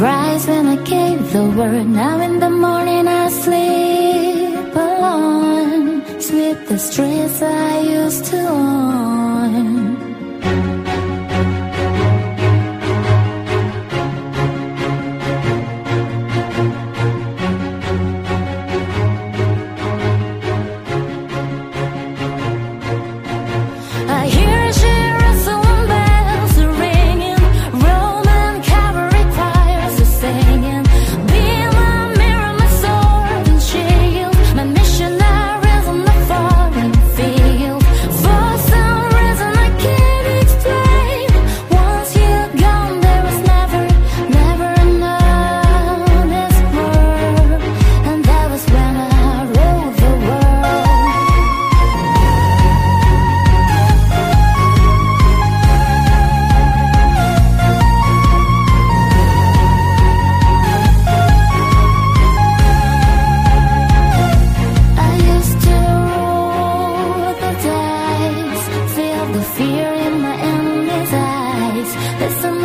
rise when I gave the word. Now in the morning I sleep alone, Sweep the stress I used to own. the fear in my enemy's eyes. There's some